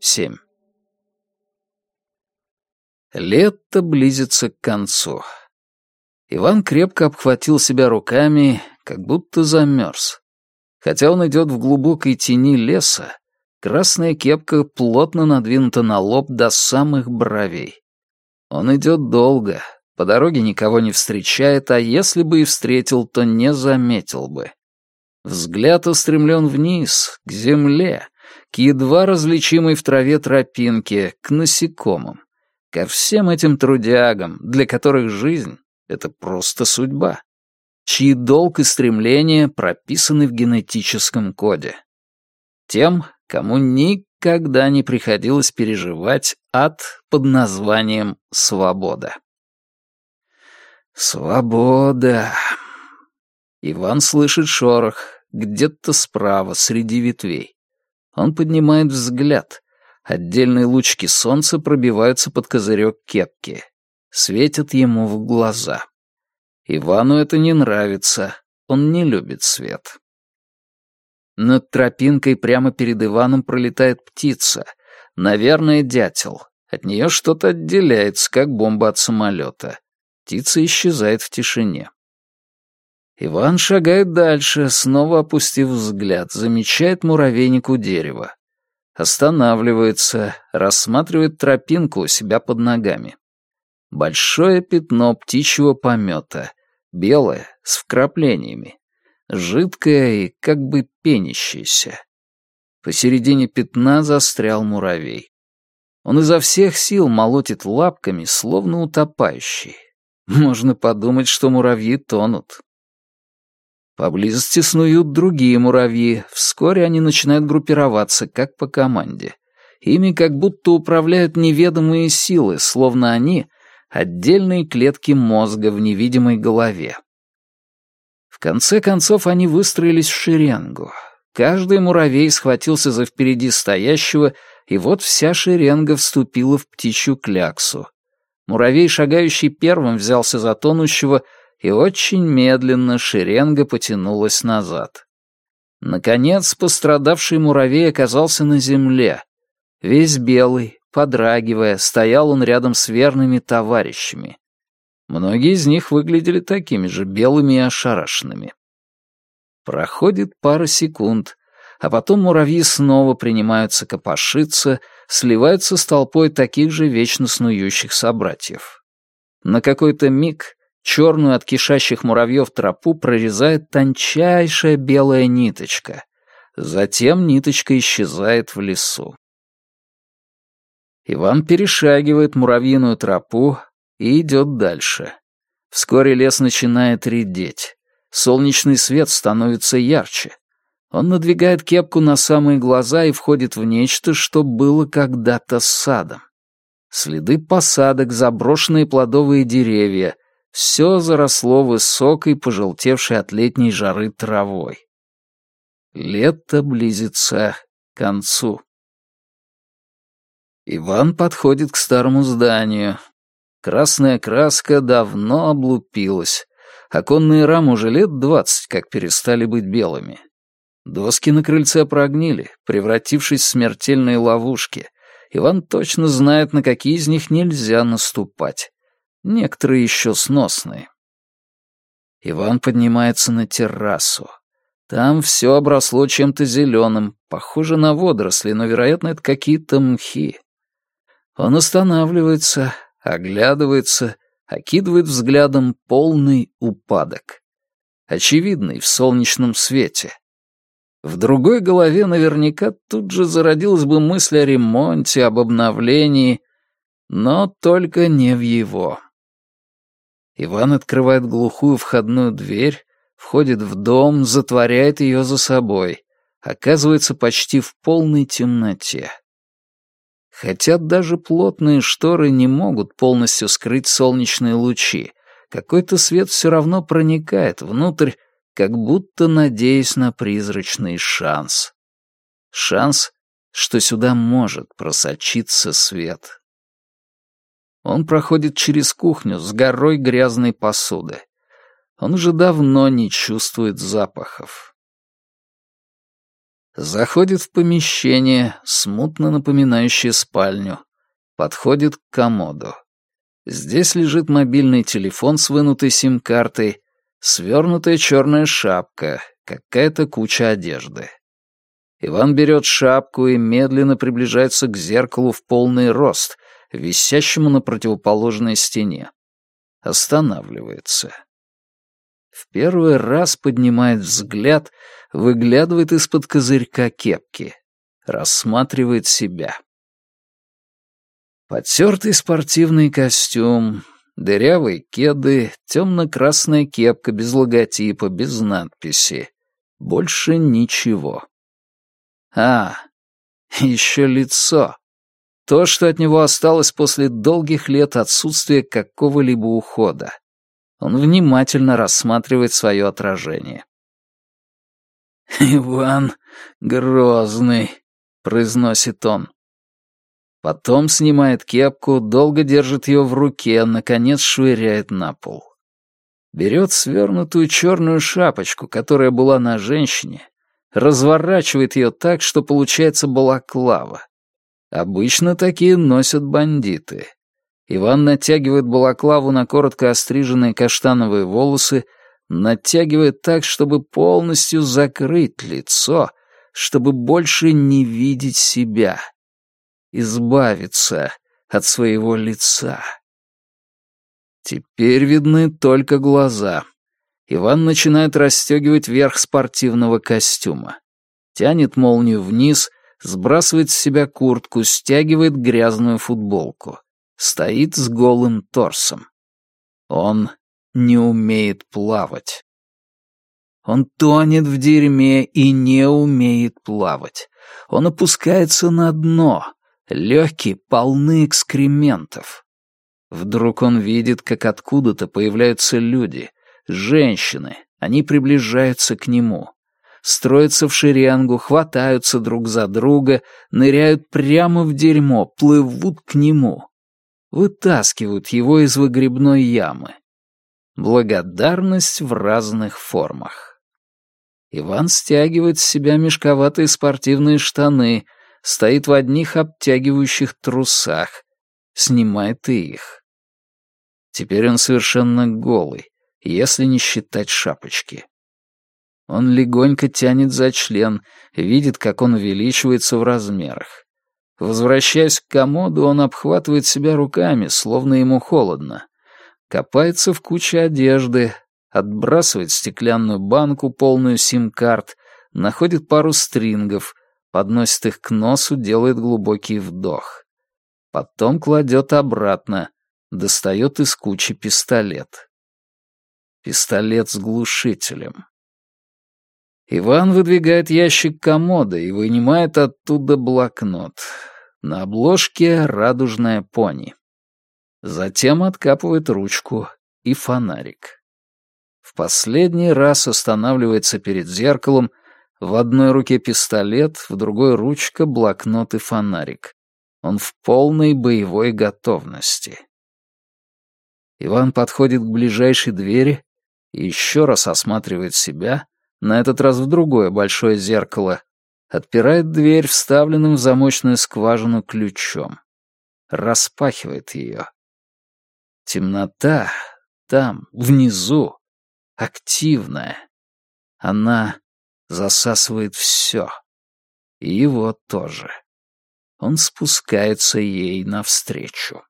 Семь. Лето близится к концу. Иван крепко обхватил себя руками, как будто замерз. Хотя он идет в глубокой тени леса, красная кепка плотно надвинута на лоб до самых бровей. Он идет долго, по дороге никого не встречает, а если бы и встретил, то не заметил бы. Взгляд устремлен вниз, к земле, к едва различимой в траве тропинке, к насекомым, ко всем этим трудягам, для которых жизнь — это просто судьба, чьи долг и стремления прописаны в генетическом коде. Тем, кому никогда не приходилось переживать ад под названием «свобода». Свобода. Иван слышит шорох, где-то справа, среди ветвей. Он поднимает взгляд. Отдельные лучки солнца пробиваются под козырек кепки. Светят ему в глаза. Ивану это не нравится. Он не любит свет. Над тропинкой прямо перед Иваном пролетает птица. Наверное, дятел. От нее что-то отделяется, как бомба от самолета. Птица исчезает в тишине. Иван шагает дальше, снова опустив взгляд, замечает муравейник у дерева. Останавливается, рассматривает тропинку у себя под ногами. Большое пятно птичьего помета, белое, с вкраплениями, жидкое и как бы пенящееся. Посередине пятна застрял муравей. Он изо всех сил молотит лапками, словно утопающий. Можно подумать, что муравьи тонут. Поблизости снуют другие муравьи. Вскоре они начинают группироваться, как по команде. Ими как будто управляют неведомые силы, словно они — отдельные клетки мозга в невидимой голове. В конце концов они выстроились в шеренгу. Каждый муравей схватился за впереди стоящего, и вот вся шеренга вступила в птичью кляксу. Муравей, шагающий первым, взялся за тонущего, и очень медленно шеренга потянулась назад. Наконец, пострадавший муравей оказался на земле. Весь белый, подрагивая, стоял он рядом с верными товарищами. Многие из них выглядели такими же белыми и ошарашенными. Проходит пара секунд, а потом муравьи снова принимаются копошиться, сливаются с толпой таких же вечно снующих собратьев. На какой-то миг черную от кишащих муравьев тропу прорезает тончайшая белая ниточка. Затем ниточка исчезает в лесу. Иван перешагивает муравьиную тропу и идет дальше. Вскоре лес начинает редеть. Солнечный свет становится ярче. Он надвигает кепку на самые глаза и входит в нечто, что было когда-то садом. Следы посадок, заброшенные плодовые деревья — все заросло высокой, пожелтевшей от летней жары травой. Лето близится к концу. Иван подходит к старому зданию. Красная краска давно облупилась. Оконные рамы уже лет двадцать как перестали быть белыми. Доски на крыльце прогнили, превратившись в смертельные ловушки. Иван точно знает, на какие из них нельзя наступать. Некоторые еще сносные. Иван поднимается на террасу. Там все обросло чем-то зеленым, похоже на водоросли, но, вероятно, это какие-то мхи. Он останавливается, оглядывается, окидывает взглядом полный упадок. Очевидный в солнечном свете — в другой голове наверняка тут же зародилась бы мысль о ремонте, об обновлении, но только не в его. Иван открывает глухую входную дверь, входит в дом, затворяет ее за собой, оказывается почти в полной темноте. Хотя даже плотные шторы не могут полностью скрыть солнечные лучи, какой-то свет все равно проникает внутрь, как будто надеясь на призрачный шанс. Шанс, что сюда может просочиться свет. Он проходит через кухню с горой грязной посуды. Он уже давно не чувствует запахов. Заходит в помещение, смутно напоминающее спальню. Подходит к комоду. Здесь лежит мобильный телефон с вынутой сим-картой, свернутая черная шапка, какая-то куча одежды. Иван берет шапку и медленно приближается к зеркалу в полный рост, висящему на противоположной стене. Останавливается. В первый раз поднимает взгляд, выглядывает из-под козырька кепки, рассматривает себя. Потертый спортивный костюм, дырявые кеды, темно-красная кепка без логотипа, без надписи. Больше ничего. А, еще лицо. То, что от него осталось после долгих лет отсутствия какого-либо ухода. Он внимательно рассматривает свое отражение. «Иван Грозный», — произносит он. Потом снимает кепку, долго держит ее в руке, наконец швыряет на пол. Берет свернутую черную шапочку, которая была на женщине, разворачивает ее так, что получается балаклава. Обычно такие носят бандиты. Иван натягивает балаклаву на коротко остриженные каштановые волосы, натягивает так, чтобы полностью закрыть лицо, чтобы больше не видеть себя. Избавиться от своего лица. Теперь видны только глаза. Иван начинает расстегивать верх спортивного костюма. Тянет молнию вниз, сбрасывает с себя куртку, стягивает грязную футболку. Стоит с голым торсом. Он не умеет плавать. Он тонет в дерьме и не умеет плавать. Он опускается на дно. Легкие полны экскрементов. Вдруг он видит, как откуда-то появляются люди, женщины. Они приближаются к нему. Строятся в шеренгу, хватаются друг за друга, ныряют прямо в дерьмо, плывут к нему. Вытаскивают его из выгребной ямы. Благодарность в разных формах. Иван стягивает с себя мешковатые спортивные штаны, стоит в одних обтягивающих трусах, снимает и их. Теперь он совершенно голый, если не считать шапочки. Он легонько тянет за член, видит, как он увеличивается в размерах. Возвращаясь к комоду, он обхватывает себя руками, словно ему холодно копается в куче одежды, отбрасывает стеклянную банку, полную сим-карт, находит пару стрингов, подносит их к носу, делает глубокий вдох. Потом кладет обратно, достает из кучи пистолет. Пистолет с глушителем. Иван выдвигает ящик комода и вынимает оттуда блокнот. На обложке радужная пони. Затем откапывает ручку и фонарик. В последний раз останавливается перед зеркалом, в одной руке пистолет, в другой ручка, блокнот и фонарик. Он в полной боевой готовности. Иван подходит к ближайшей двери и еще раз осматривает себя, на этот раз в другое большое зеркало, отпирает дверь, вставленным в замочную скважину ключом, распахивает ее. Темнота там, внизу, активная. Она засасывает все. И его тоже. Он спускается ей навстречу.